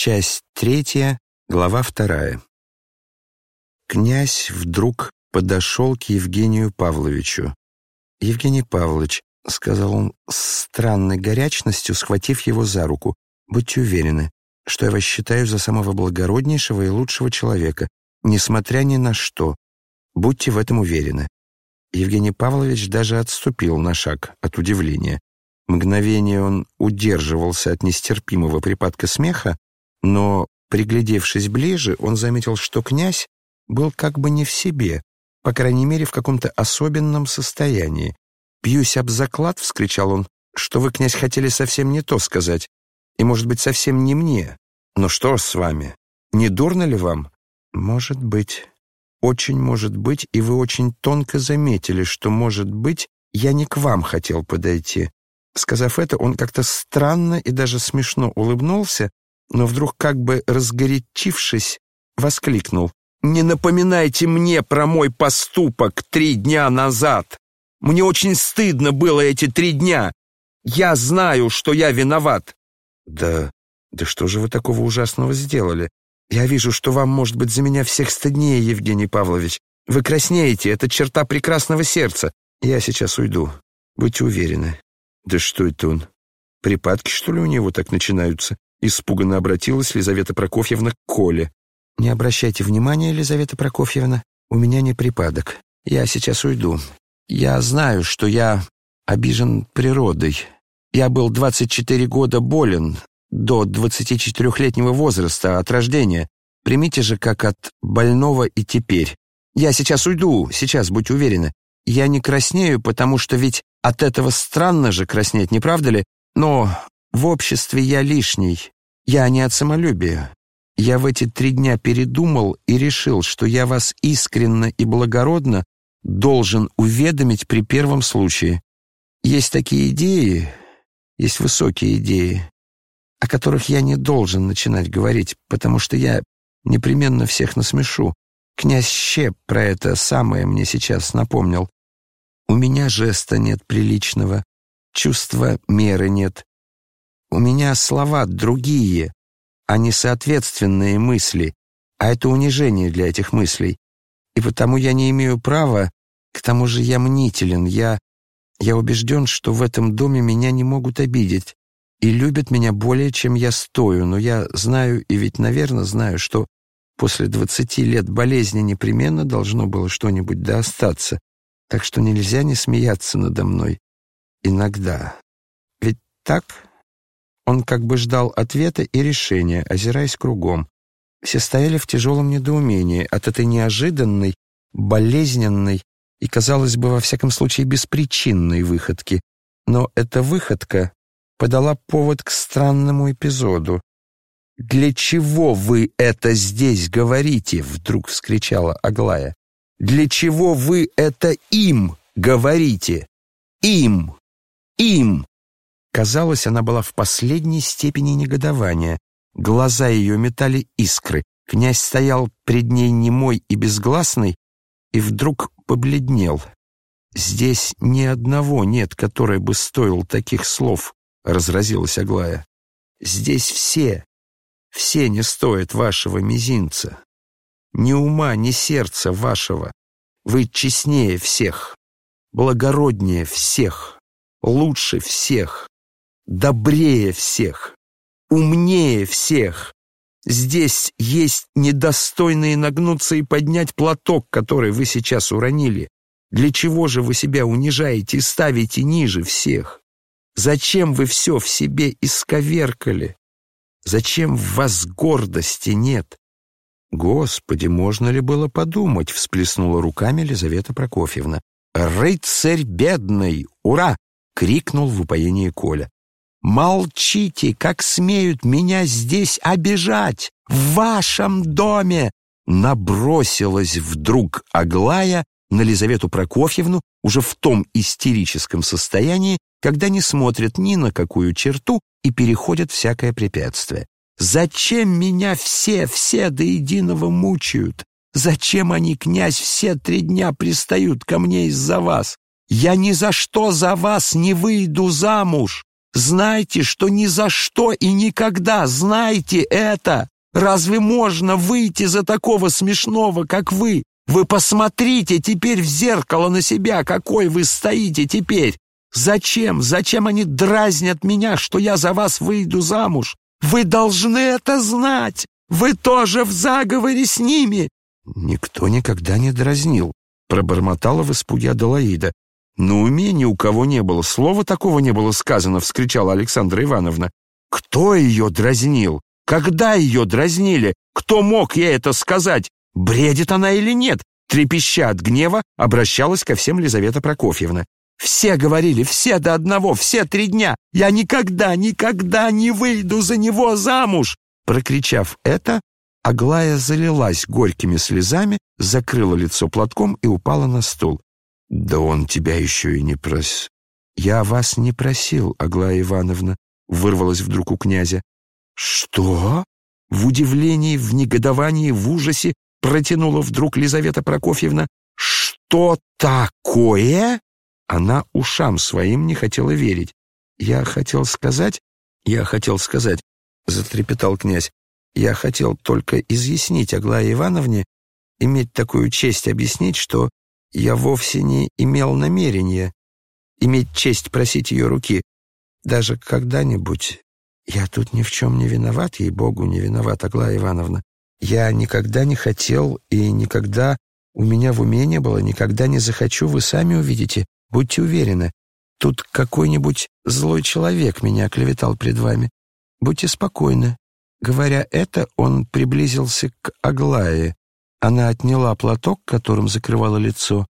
Часть третья, глава вторая. Князь вдруг подошел к Евгению Павловичу. «Евгений Павлович», — сказал он с странной горячностью, схватив его за руку, «будьте уверены, что я вас считаю за самого благороднейшего и лучшего человека, несмотря ни на что. Будьте в этом уверены». Евгений Павлович даже отступил на шаг от удивления. Мгновение он удерживался от нестерпимого припадка смеха, но, приглядевшись ближе, он заметил, что князь был как бы не в себе, по крайней мере, в каком-то особенном состоянии. «Бьюсь об заклад», — вскричал он, — «что вы, князь, хотели совсем не то сказать, и, может быть, совсем не мне. Но что с вами? Не дурно ли вам?» «Может быть. Очень может быть, и вы очень тонко заметили, что, может быть, я не к вам хотел подойти». Сказав это, он как-то странно и даже смешно улыбнулся, но вдруг, как бы разгорячившись, воскликнул. «Не напоминайте мне про мой поступок три дня назад! Мне очень стыдно было эти три дня! Я знаю, что я виноват!» «Да, да что же вы такого ужасного сделали? Я вижу, что вам, может быть, за меня всех стыднее, Евгений Павлович. Вы краснеете, это черта прекрасного сердца. Я сейчас уйду, будьте уверены». «Да что это он? Припадки, что ли, у него так начинаются?» Испуганно обратилась Лизавета Прокофьевна к Коле. «Не обращайте внимания, Лизавета Прокофьевна, у меня не припадок. Я сейчас уйду. Я знаю, что я обижен природой. Я был 24 года болен, до 24-летнего возраста, от рождения. Примите же как от больного и теперь. Я сейчас уйду, сейчас, будьте уверены. Я не краснею, потому что ведь от этого странно же краснеть, не правда ли? Но в обществе я лишний. Я не от самолюбия. Я в эти три дня передумал и решил, что я вас искренно и благородно должен уведомить при первом случае. Есть такие идеи, есть высокие идеи, о которых я не должен начинать говорить, потому что я непременно всех насмешу. Князь Щеп про это самое мне сейчас напомнил. У меня жеста нет приличного, чувства меры нет, у меня слова другие, а не соответственные мысли, а это унижение для этих мыслей. И потому я не имею права, к тому же я мнителен, я... Я убежден, что в этом доме меня не могут обидеть и любят меня более, чем я стою, но я знаю и ведь, наверное, знаю, что после двадцати лет болезни непременно должно было что-нибудь да остаться, так что нельзя не смеяться надо мной. Иногда. Ведь так... Он как бы ждал ответа и решения, озираясь кругом. Все стояли в тяжелом недоумении от этой неожиданной, болезненной и, казалось бы, во всяком случае, беспричинной выходки. Но эта выходка подала повод к странному эпизоду. «Для чего вы это здесь говорите?» — вдруг вскричала Аглая. «Для чего вы это им говорите? Им! Им! Казалось, она была в последней степени негодования. Глаза ее метали искры. Князь стоял пред ней немой и безгласный, и вдруг побледнел. «Здесь ни одного нет, который бы стоил таких слов», — разразилась Аглая. «Здесь все, все не стоят вашего мизинца. Ни ума, ни сердца вашего. Вы честнее всех, благороднее всех, лучше всех добрее всех, умнее всех. Здесь есть недостойные нагнуться и поднять платок, который вы сейчас уронили. Для чего же вы себя унижаете и ставите ниже всех? Зачем вы все в себе исковеркали? Зачем в вас гордости нет? Господи, можно ли было подумать, всплеснула руками Елизавета Прокофьевна. «Рыцарь бедный! Ура!» — крикнул в упоении Коля. Молчите, как смеют меня здесь обижать, в вашем доме!» Набросилась вдруг Аглая на Лизавету Прокофьевну уже в том истерическом состоянии, когда не смотрят ни на какую черту и переходят всякое препятствие. «Зачем меня все, все до единого мучают? Зачем они, князь, все три дня пристают ко мне из-за вас? Я ни за что за вас не выйду замуж!» Знайте, что ни за что и никогда, знайте это! Разве можно выйти за такого смешного, как вы? Вы посмотрите теперь в зеркало на себя, какой вы стоите теперь. Зачем, зачем они дразнят меня, что я за вас выйду замуж? Вы должны это знать. Вы тоже в заговоре с ними. Никто никогда не дразнил, пробормотала в испуге Аделаида. «На уме ни у кого не было, слова такого не было сказано», — вскричала Александра Ивановна. «Кто ее дразнил? Когда ее дразнили? Кто мог ей это сказать? Бредит она или нет?» Трепеща от гнева, обращалась ко всем Лизавета Прокофьевна. «Все говорили, все до одного, все три дня. Я никогда, никогда не выйду за него замуж!» Прокричав это, Аглая залилась горькими слезами, закрыла лицо платком и упала на стул. «Да он тебя еще и не прос...» «Я вас не просил, Аглая Ивановна», — вырвалась вдруг у князя. «Что?» В удивлении, в негодовании, в ужасе протянула вдруг Лизавета Прокофьевна. «Что такое?» Она ушам своим не хотела верить. «Я хотел сказать, я хотел сказать», — затрепетал князь, «я хотел только изъяснить Аглае Ивановне, иметь такую честь объяснить, что я вовсе не имел намерения иметь честь просить ее руки. Даже когда-нибудь я тут ни в чем не виноват, ей-богу, не виноват, Аглая Ивановна. Я никогда не хотел и никогда у меня в уме не было, никогда не захочу, вы сами увидите, будьте уверены. Тут какой-нибудь злой человек меня оклеветал пред вами. Будьте спокойны. Говоря это, он приблизился к Аглае. Она отняла платок, которым закрывала лицо,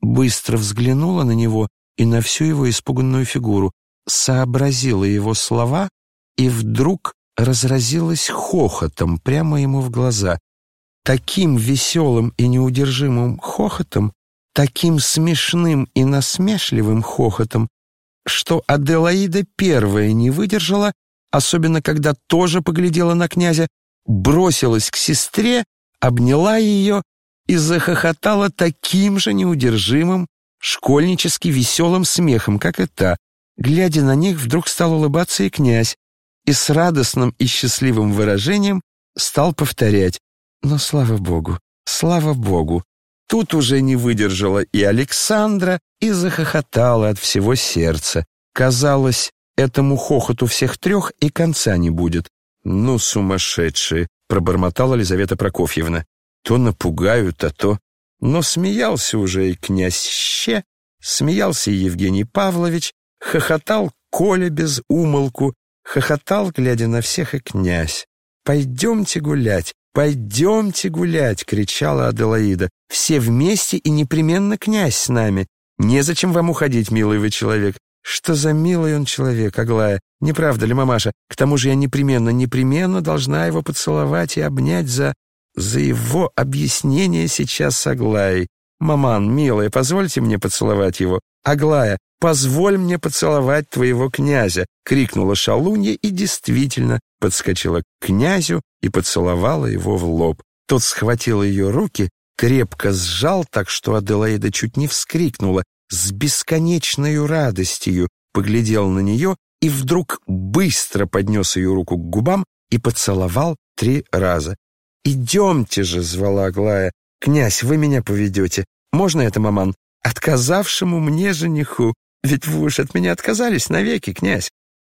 быстро взглянула на него и на всю его испуганную фигуру, сообразила его слова и вдруг разразилась хохотом прямо ему в глаза. Таким веселым и неудержимым хохотом, таким смешным и насмешливым хохотом, что Аделаида первая не выдержала, особенно когда тоже поглядела на князя, бросилась к сестре обняла ее и захохотала таким же неудержимым, школьнически веселым смехом, как и та. Глядя на них, вдруг стал улыбаться и князь, и с радостным и счастливым выражением стал повторять «Но слава Богу, слава Богу!» Тут уже не выдержала и Александра, и захохотала от всего сердца. Казалось, этому хохоту всех трех и конца не будет. «Ну, сумасшедшие!» Пробормотала Лизавета Прокофьевна. То напугают, а то... Но смеялся уже и князь Ще, смеялся и Евгений Павлович, хохотал Коля без умолку, хохотал, глядя на всех, и князь. «Пойдемте гулять, пойдемте гулять!» — кричала Аделаида. «Все вместе и непременно князь с нами. Незачем вам уходить, милый вы человек. Что за милый он человек, Аглая. Не правда ли, мамаша? К тому же я непременно, непременно должна его поцеловать и обнять за... за его объяснение сейчас с Аглаей. Маман, милая, позвольте мне поцеловать его. Аглая, позволь мне поцеловать твоего князя, крикнула шалунья и действительно подскочила к князю и поцеловала его в лоб. Тот схватил ее руки, крепко сжал так, что Аделаида чуть не вскрикнула, с бесконечной радостью поглядел на нее и вдруг быстро поднес ее руку к губам и поцеловал три раза. «Идемте же», — звала Аглая, — «князь, вы меня поведете. Можно это, маман? Отказавшему мне жениху. Ведь вы уж от меня отказались навеки, князь».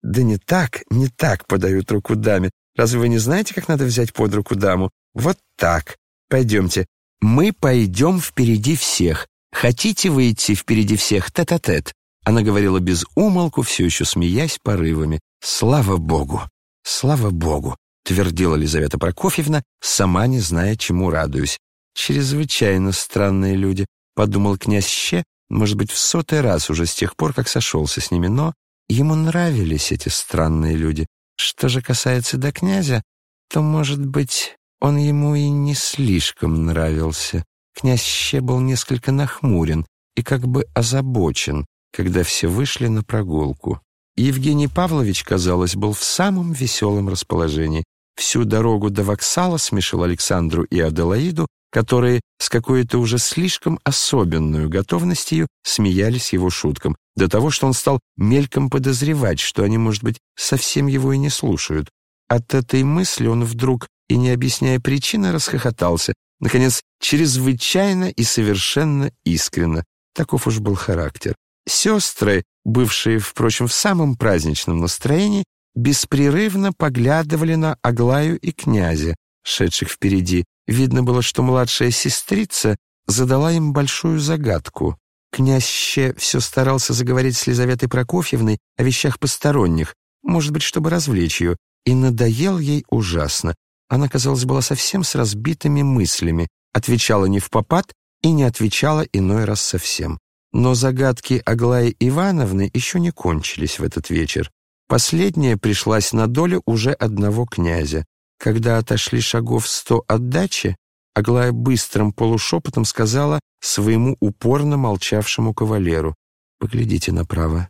«Да не так, не так подают руку даме. Разве вы не знаете, как надо взять под руку даму? Вот так. Пойдемте. Мы пойдем впереди всех. «Хотите выйти впереди всех тет-а-тет?» -тет? Она говорила без умолку, все еще смеясь порывами. «Слава Богу! Слава Богу!» — твердила Лизавета Прокофьевна, сама не зная, чему радуюсь. «Чрезвычайно странные люди», — подумал князь Ще, может быть, в сотый раз уже с тех пор, как сошелся с ними, но ему нравились эти странные люди. Что же касается до князя, то, может быть, он ему и не слишком нравился. Князь Ще был несколько нахмурен и как бы озабочен, когда все вышли на прогулку. Евгений Павлович, казалось, был в самом веселом расположении. Всю дорогу до воксала смешил Александру и Аделаиду, которые с какой-то уже слишком особенную готовностью смеялись его шуткам. до того, что он стал мельком подозревать, что они, может быть, совсем его и не слушают. От этой мысли он вдруг, и не объясняя причины, расхохотался, наконец, чрезвычайно и совершенно искренно. Таков уж был характер. Сестры, бывшие, впрочем, в самом праздничном настроении, беспрерывно поглядывали на Аглаю и князя, шедших впереди. Видно было, что младшая сестрица задала им большую загадку. Князь Ще все старался заговорить с Лизаветой Прокофьевной о вещах посторонних, может быть, чтобы развлечь ее, и надоел ей ужасно. Она, казалось, была совсем с разбитыми мыслями, отвечала не в попад и не отвечала иной раз совсем. Но загадки Аглаи Ивановны еще не кончились в этот вечер. Последняя пришлась на долю уже одного князя. Когда отошли шагов сто от дачи, Аглая быстрым полушепотом сказала своему упорно молчавшему кавалеру, «Поглядите направо».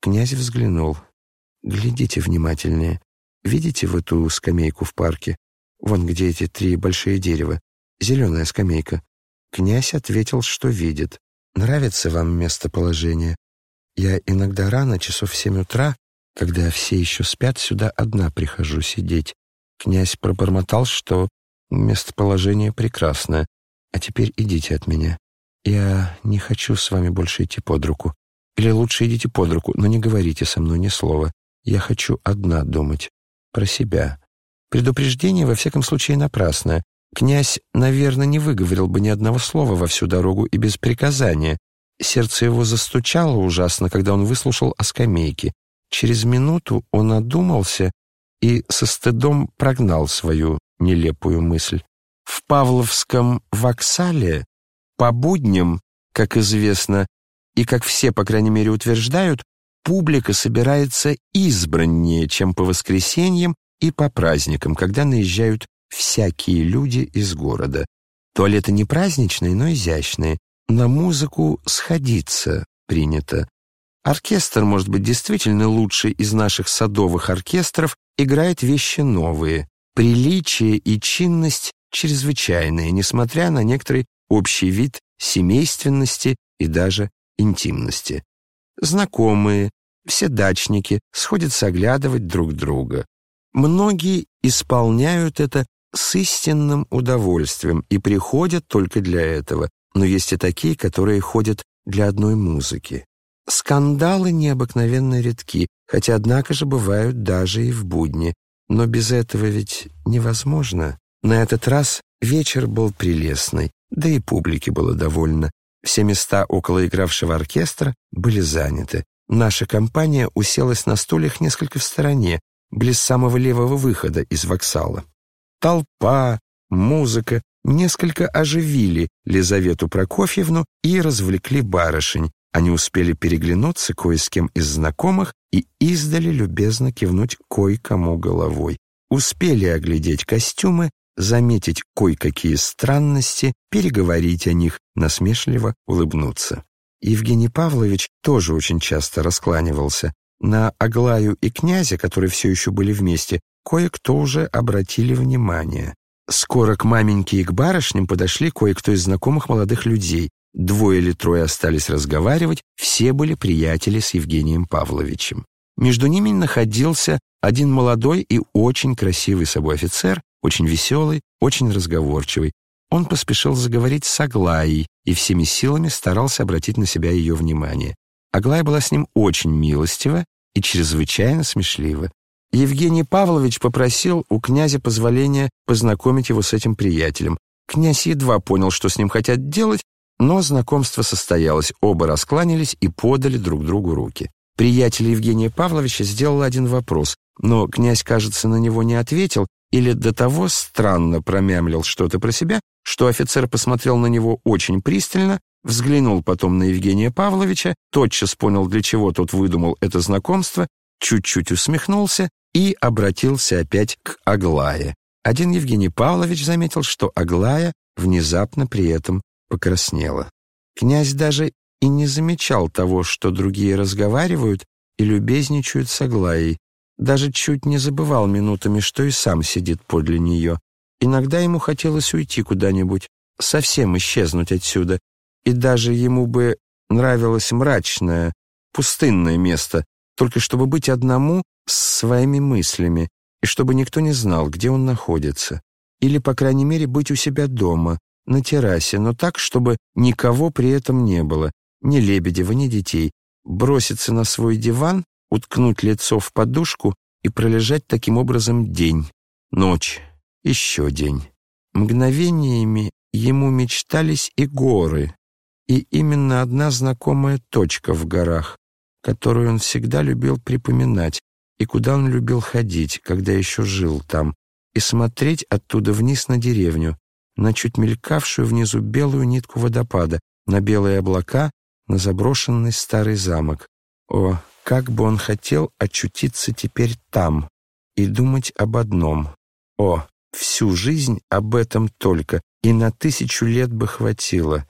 Князь взглянул. «Глядите внимательнее. Видите в эту скамейку в парке? Вон где эти три большие дерева. Зеленая скамейка». Князь ответил, что видит. «Нравится вам местоположение? Я иногда рано, часов в семь утра, когда все еще спят, сюда одна прихожу сидеть. Князь пробормотал, что местоположение прекрасное. А теперь идите от меня. Я не хочу с вами больше идти под руку. Или лучше идите под руку, но не говорите со мной ни слова. Я хочу одна думать. Про себя. Предупреждение, во всяком случае, напрасное. Князь, наверное, не выговорил бы ни одного слова во всю дорогу и без приказания. Сердце его застучало ужасно, когда он выслушал о скамейке. Через минуту он одумался и со стыдом прогнал свою нелепую мысль. В Павловском воксале по будням, как известно, и как все, по крайней мере, утверждают, публика собирается избраннее, чем по воскресеньям и по праздникам, когда наезжают всякие люди из города. Туалеты не праздничные, но изящные. На музыку сходиться принято. Оркестр, может быть, действительно лучший из наших садовых оркестров, играет вещи новые. Приличие и чинность чрезвычайные, несмотря на некоторый общий вид семейственности и даже интимности. Знакомые, все дачники сходятся оглядывать друг друга. Многие исполняют это с истинным удовольствием и приходят только для этого, но есть и такие, которые ходят для одной музыки. Скандалы необыкновенно редки, хотя, однако же, бывают даже и в будни. Но без этого ведь невозможно. На этот раз вечер был прелестный, да и публике было довольно. Все места около игравшего оркестра были заняты. Наша компания уселась на стульях несколько в стороне, близ самого левого выхода из воксала. Толпа, музыка несколько оживили Лизавету Прокофьевну и развлекли барышень. Они успели переглянуться кое с кем из знакомых и издали любезно кивнуть кое-кому головой. Успели оглядеть костюмы, заметить кое-какие странности, переговорить о них, насмешливо улыбнуться. Евгений Павлович тоже очень часто раскланивался. На Аглаю и князя, которые все еще были вместе, кое-кто уже обратили внимание. Скоро к маменьке и к барышням подошли кое-кто из знакомых молодых людей. Двое или трое остались разговаривать, все были приятели с Евгением Павловичем. Между ними находился один молодой и очень красивый собой офицер, очень веселый, очень разговорчивый. Он поспешил заговорить с Аглаей и всеми силами старался обратить на себя ее внимание. Аглая была с ним очень милостива и чрезвычайно смешлива. Евгений Павлович попросил у князя позволения познакомить его с этим приятелем. Князь едва понял, что с ним хотят делать, но знакомство состоялось, оба раскланялись и подали друг другу руки. Приятель Евгения Павловича сделал один вопрос, но князь, кажется, на него не ответил или до того странно промямлил что-то про себя, что офицер посмотрел на него очень пристально, взглянул потом на Евгения Павловича, тотчас понял, для чего тот выдумал это знакомство, чуть-чуть усмехнулся и обратился опять к Аглае. Один Евгений Павлович заметил, что Аглая внезапно при этом покраснела. Князь даже и не замечал того, что другие разговаривают и любезничают с Аглаей, даже чуть не забывал минутами, что и сам сидит подле нее. Иногда ему хотелось уйти куда-нибудь, совсем исчезнуть отсюда, и даже ему бы нравилась мрачная, пустынное место, только чтобы быть одному с своими мыслями, и чтобы никто не знал, где он находится. Или, по крайней мере, быть у себя дома, на террасе, но так, чтобы никого при этом не было, ни Лебедева, ни детей, броситься на свой диван, уткнуть лицо в подушку и пролежать таким образом день, ночь, еще день. Мгновениями ему мечтались и горы, и именно одна знакомая точка в горах, которую он всегда любил припоминать, и куда он любил ходить, когда еще жил там, и смотреть оттуда вниз на деревню, на чуть мелькавшую внизу белую нитку водопада, на белые облака, на заброшенный старый замок. О, как бы он хотел очутиться теперь там и думать об одном. О, всю жизнь об этом только, и на тысячу лет бы хватило.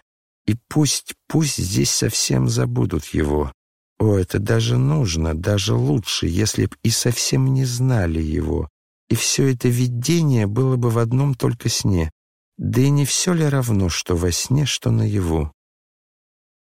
И пусть, пусть здесь совсем забудут его. О, это даже нужно, даже лучше, если б и совсем не знали его. И все это видение было бы в одном только сне. Да и не все ли равно, что во сне, что наяву?